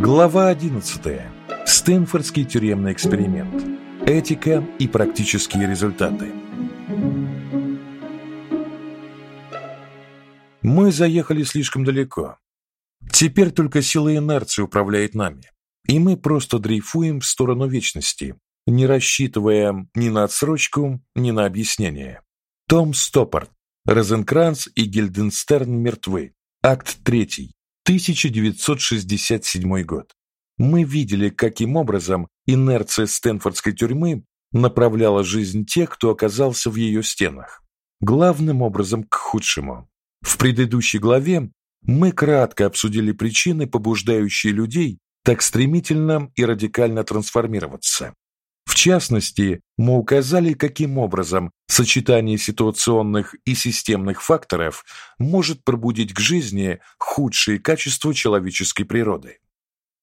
Глава 11. Стэнфордский тюремный эксперимент. Этика и практические результаты. Мы заехали слишком далеко. Теперь только сила инерции управляет нами, и мы просто дрейфуем в сторону вечности, не рассчитывая ни на отсрочку, ни на объяснение. Том Стоппард, Розенкранц и Гильденстерн мертвы. Акт 3. 1967 год. Мы видели, каким образом инерция Стэнфордской тюрьмы направляла жизнь тех, кто оказался в ее стенах, главным образом к худшему. В предыдущей главе мы кратко обсудили причины, побуждающие людей так стремительно и радикально трансформироваться. Частности, мы указали, каким образом сочетание ситуационных и системных факторов может пробудить к жизни худшие качества человеческой природы.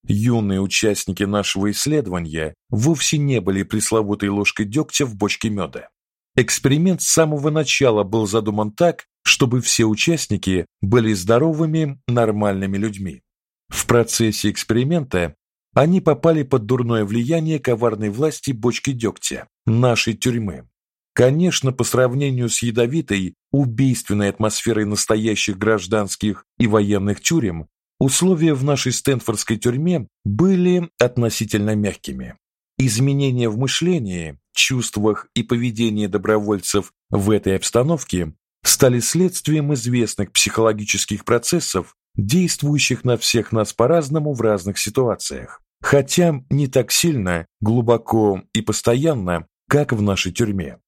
Юные участники нашего исследования вовсе не были пресловутой ложкой дегтя в бочке меда. Эксперимент с самого начала был задуман так, чтобы все участники были здоровыми, нормальными людьми. В процессе эксперимента они попали под дурное влияние коварной власти бочки дегтя, нашей тюрьмы. Конечно, по сравнению с ядовитой, убийственной атмосферой настоящих гражданских и военных тюрем, условия в нашей Стэнфордской тюрьме были относительно мягкими. Изменения в мышлении, чувствах и поведении добровольцев в этой обстановке стали следствием известных психологических процессов, действующих на всех нас по-разному в разных ситуациях хотя не так сильно, глубоко и постоянно, как в нашей тюрьме.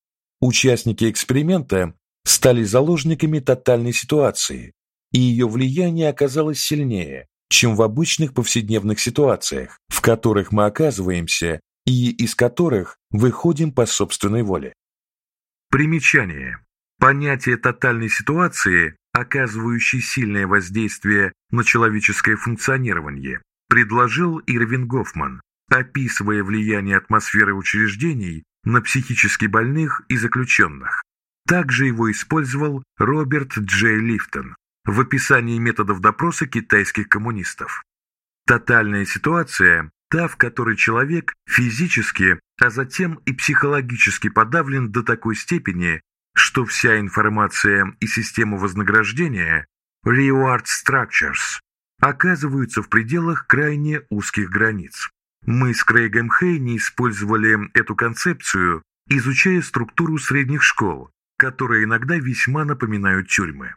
Участники эксперимента стали заложниками тотальной ситуации, и ее влияние оказалось сильнее, чем в обычных повседневных ситуациях, в которых мы оказываемся и из которых выходим по собственной воле. Примечание. Понятие тотальной ситуации, оказывающей сильное воздействие на человеческое функционирование, предложил Ирвин Гофман, описывая влияние атмосферы учреждений на психически больных и заключенных. Также его использовал Роберт Джей Лифтон в описании методов допроса китайских коммунистов. Тотальная ситуация – та, в которой человек физически, а затем и психологически подавлен до такой степени, что вся информация и система вознаграждения – reward structures оказываются в пределах крайне узких границ. Мы с Крейгом Хейни использовали эту концепцию, изучая структуру средних школ, которые иногда весьма напоминают тюрьмы.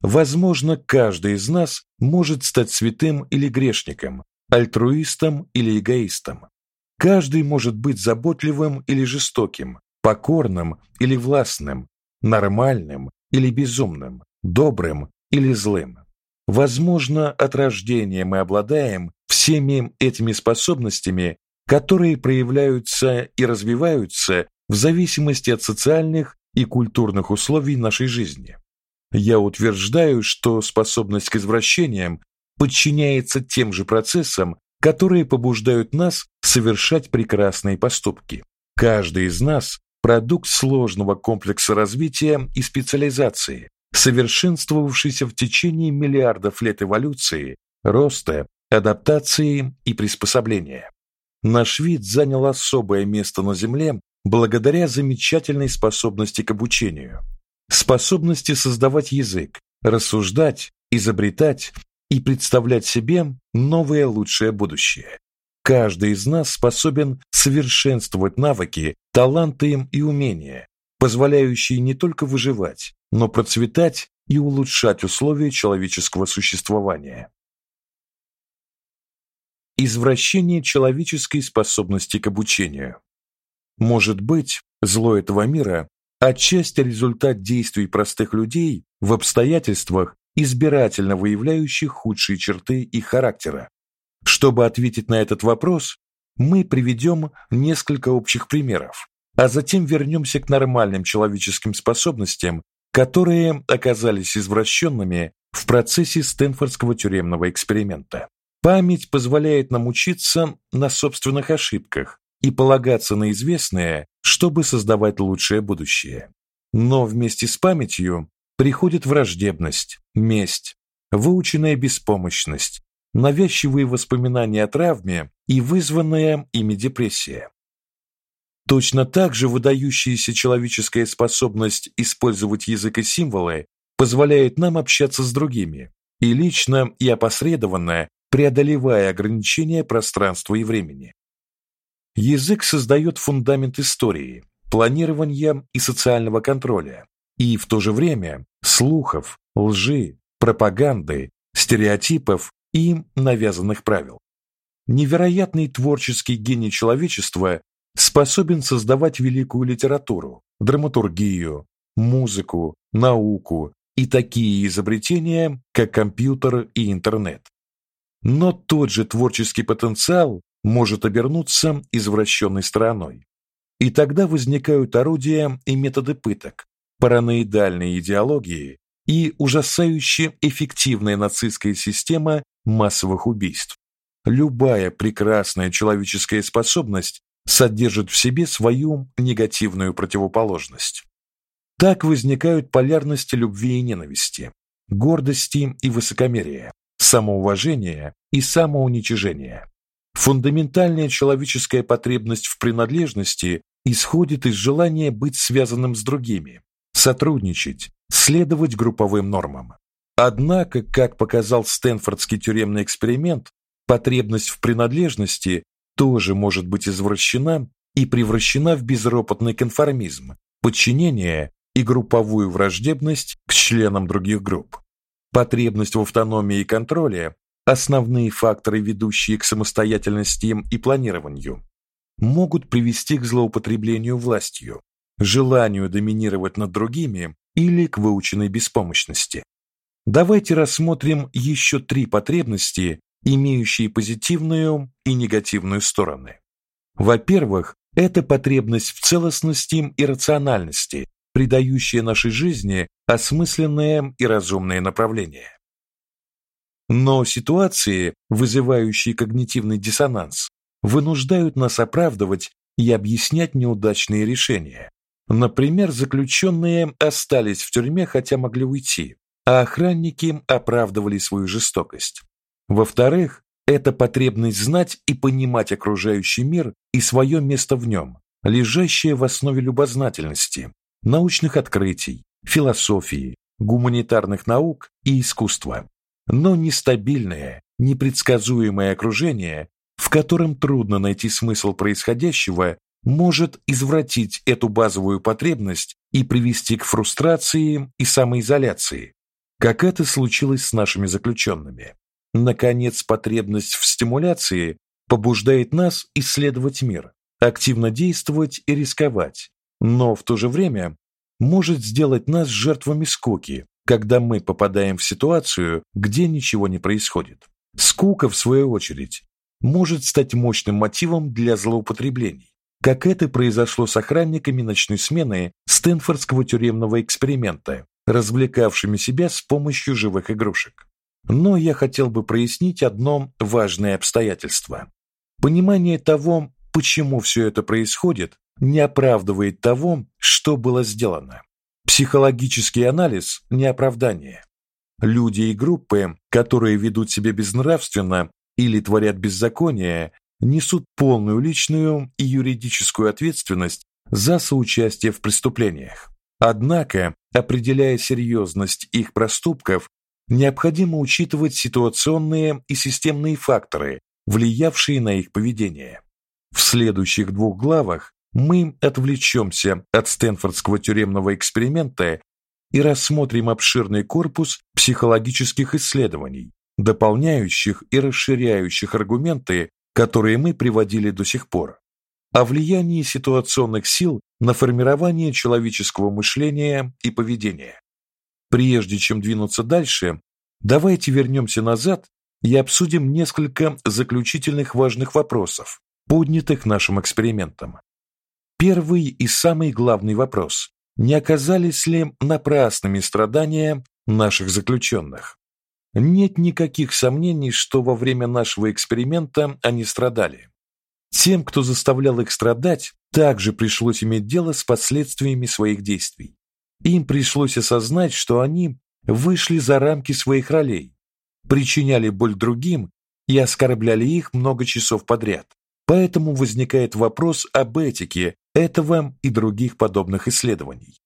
Возможно, каждый из нас может стать святым или грешником, альтруистом или эгоистом. Каждый может быть заботливым или жестоким, покорным или властным, нормальным или безумным, добрым или злым. Возможно, от рождения мы обладаем всеми этими способностями, которые проявляются и развиваются в зависимости от социальных и культурных условий нашей жизни. Я утверждаю, что способность к извращениям подчиняется тем же процессам, которые побуждают нас совершать прекрасные поступки. Каждый из нас продукт сложного комплекса развития и специализации, совершенствовавшийся в течение миллиардов лет эволюции, роста, адаптации и приспособления. Наш вид занял особое место на Земле благодаря замечательной способности к обучению, способности создавать язык, рассуждать, изобретать и представлять себе новое лучшее будущее. Каждый из нас способен совершенствовать навыки, таланты и умения, позволяющие не только выживать, но процветать и улучшать условия человеческого существования. Извращение человеческой способности к обучению. Может быть, зло этого мира отчасти результат действий простых людей в обстоятельствах, избирательно выявляющих худшие черты их характера. Чтобы ответить на этот вопрос, мы приведем несколько общих примеров, а затем вернемся к нормальным человеческим способностям которые оказались извращенными в процессе Стэнфордского тюремного эксперимента. Память позволяет нам учиться на собственных ошибках и полагаться на известное, чтобы создавать лучшее будущее. Но вместе с памятью приходит враждебность, месть, выученная беспомощность, навязчивые воспоминания о травме и вызванная ими депрессия. Точно так же выдающаяся человеческая способность использовать язык и символы позволяет нам общаться с другими, и лично, и опосредованно, преодолевая ограничения пространства и времени. Язык создает фундамент истории, планирования и социального контроля, и в то же время слухов, лжи, пропаганды, стереотипов и навязанных правил. Невероятный творческий гений человечества способен создавать великую литературу, драматургию, музыку, науку и такие изобретения, как компьютер и интернет. Но тот же творческий потенциал может обернуться извращенной стороной. И тогда возникают орудия и методы пыток, параноидальные идеологии и ужасающе эффективная нацистская система массовых убийств. Любая прекрасная человеческая способность содержит в себе свою негативную противоположность. Так возникают полярности любви и ненависти, гордости и высокомерия, самоуважения и самоуничижения. Фундаментальная человеческая потребность в принадлежности исходит из желания быть связанным с другими, сотрудничать, следовать групповым нормам. Однако, как показал Стэнфордский тюремный эксперимент, потребность в принадлежности тоже может быть извращена и превращена в безропотный конформизм, подчинение и групповую враждебность к членам других групп. Потребность в автономии и контроле основные факторы, ведущие к самостоятельности и планированию, могут привести к злоупотреблению властью, желанию доминировать над другими или к выученной беспомощности. Давайте рассмотрим еще три потребности, имеющие позитивную и негативную стороны. Во-первых, это потребность в целостности и рациональности, придающая нашей жизни осмысленное и разумное направление. Но ситуации, вызывающие когнитивный диссонанс, вынуждают нас оправдывать и объяснять неудачные решения. Например, заключенные остались в тюрьме, хотя могли уйти, а охранники оправдывали свою жестокость. Во-вторых, это потребность знать и понимать окружающий мир и свое место в нем, лежащее в основе любознательности, научных открытий, философии, гуманитарных наук и искусства но нестабильное, непредсказуемое окружение, в котором трудно найти смысл происходящего, может извратить эту базовую потребность и привести к фрустрации и самоизоляции, как это случилось с нашими заключенными. Наконец, потребность в стимуляции побуждает нас исследовать мир, активно действовать и рисковать, но в то же время может сделать нас жертвами скуки, когда мы попадаем в ситуацию, где ничего не происходит. Скука, в свою очередь, может стать мощным мотивом для злоупотреблений, как это произошло с охранниками ночной смены Стэнфордского тюремного эксперимента, развлекавшими себя с помощью живых игрушек. Но я хотел бы прояснить одно важное обстоятельство. Понимание того, почему все это происходит, не оправдывает того, что было сделано. Психологический анализ не оправдание. Люди и группы, которые ведут себя безнравственно или творят беззаконие, несут полную личную и юридическую ответственность за соучастие в преступлениях. Однако, определяя серьезность их проступков, необходимо учитывать ситуационные и системные факторы, влиявшие на их поведение. В следующих двух главах мы отвлечемся от Стэнфордского тюремного эксперимента и рассмотрим обширный корпус психологических исследований, дополняющих и расширяющих аргументы, которые мы приводили до сих пор, о влиянии ситуационных сил на формирование человеческого мышления и поведения. Прежде чем двинуться дальше, давайте вернемся назад и обсудим несколько заключительных важных вопросов, поднятых нашим экспериментом. Первый и самый главный вопрос: не оказались ли напрасными страдания наших заключенных? Нет никаких сомнений, что во время нашего эксперимента они страдали. Тем, кто заставлял их страдать, также пришлось иметь дело с последствиями своих действий. Им пришлось осознать, что они вышли за рамки своих ролей, причиняли боль другим и оскорбляли их много часов подряд. Поэтому возникает вопрос об этике этого и других подобных исследований.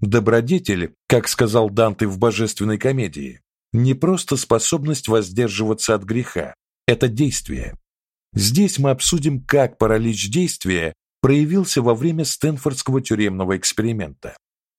Добродетель, как сказал Данте в Божественной комедии, не просто способность воздерживаться от греха, это действие. Здесь мы обсудим, как паралич действия проявился во время Стэнфордского тюремного эксперимента.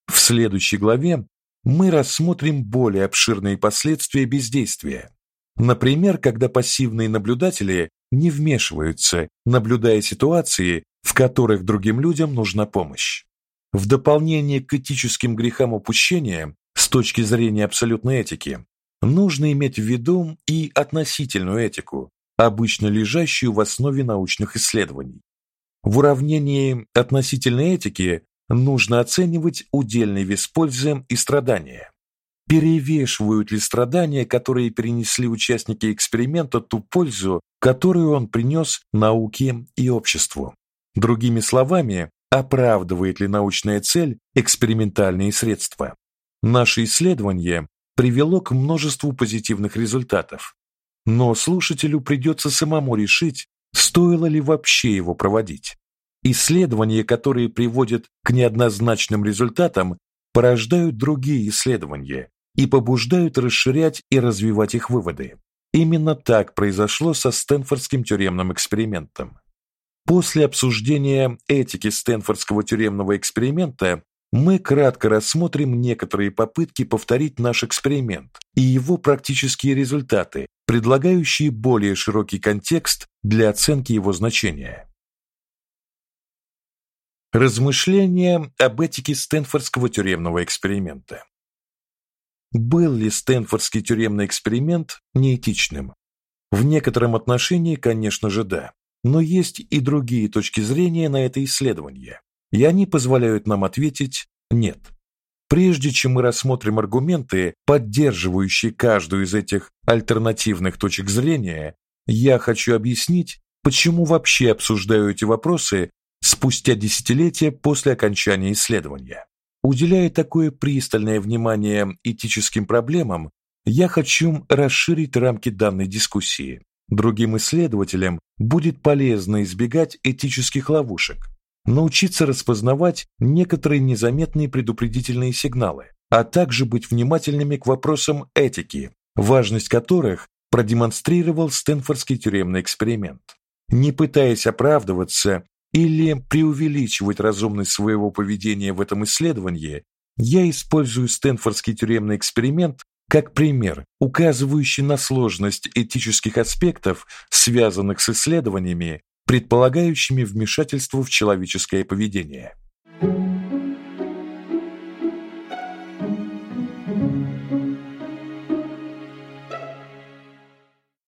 В следующей главе мы рассмотрим более обширные последствия бездействия. Например, когда пассивные наблюдатели не вмешиваются, наблюдая ситуации, в которых другим людям нужна помощь. В дополнение к этическим грехам упущения, с точки зрения абсолютной этики, нужно иметь в виду и относительную этику, обычно лежащую в основе научных исследований. В уравнении относительной этики нужно оценивать удельный вес пользы и страдания. Перевешивают ли страдания, которые перенесли участники эксперимента, ту пользу, которую он принес науке и обществу? Другими словами, оправдывает ли научная цель экспериментальные средства? Наше исследование привело к множеству позитивных результатов, но слушателю придется самому решить, стоило ли вообще его проводить. Исследования, которые приводят к неоднозначным результатам, порождают другие исследования и побуждают расширять и развивать их выводы. Именно так произошло со Стэнфордским тюремным экспериментом. После обсуждения этики Стэнфордского тюремного эксперимента мы кратко рассмотрим некоторые попытки повторить наш эксперимент и его практические результаты, предлагающие более широкий контекст для оценки его значения. Размышления об этике Стэнфордского тюремного эксперимента. Был ли Стэнфордский тюремный эксперимент неэтичным? В некотором отношении, конечно же, да. Но есть и другие точки зрения на это исследование, и они позволяют нам ответить нет. Прежде чем мы рассмотрим аргументы, поддерживающие каждую из этих альтернативных точек зрения, я хочу объяснить, почему вообще обсуждаю эти вопросы спустя десятилетия после окончания исследования. Уделяя такое пристальное внимание этическим проблемам, я хочу расширить рамки данной дискуссии. Другим исследователям будет полезно избегать этических ловушек, научиться распознавать некоторые незаметные предупредительные сигналы, а также быть внимательными к вопросам этики, важность которых продемонстрировал Стэнфордский тюремный эксперимент. Не пытаясь оправдываться или преувеличивать разумность своего поведения в этом исследовании, я использую Стэнфордский тюремный эксперимент как пример, указывающий на сложность этических аспектов, связанных с исследованиями, предполагающими вмешательство в человеческое поведение.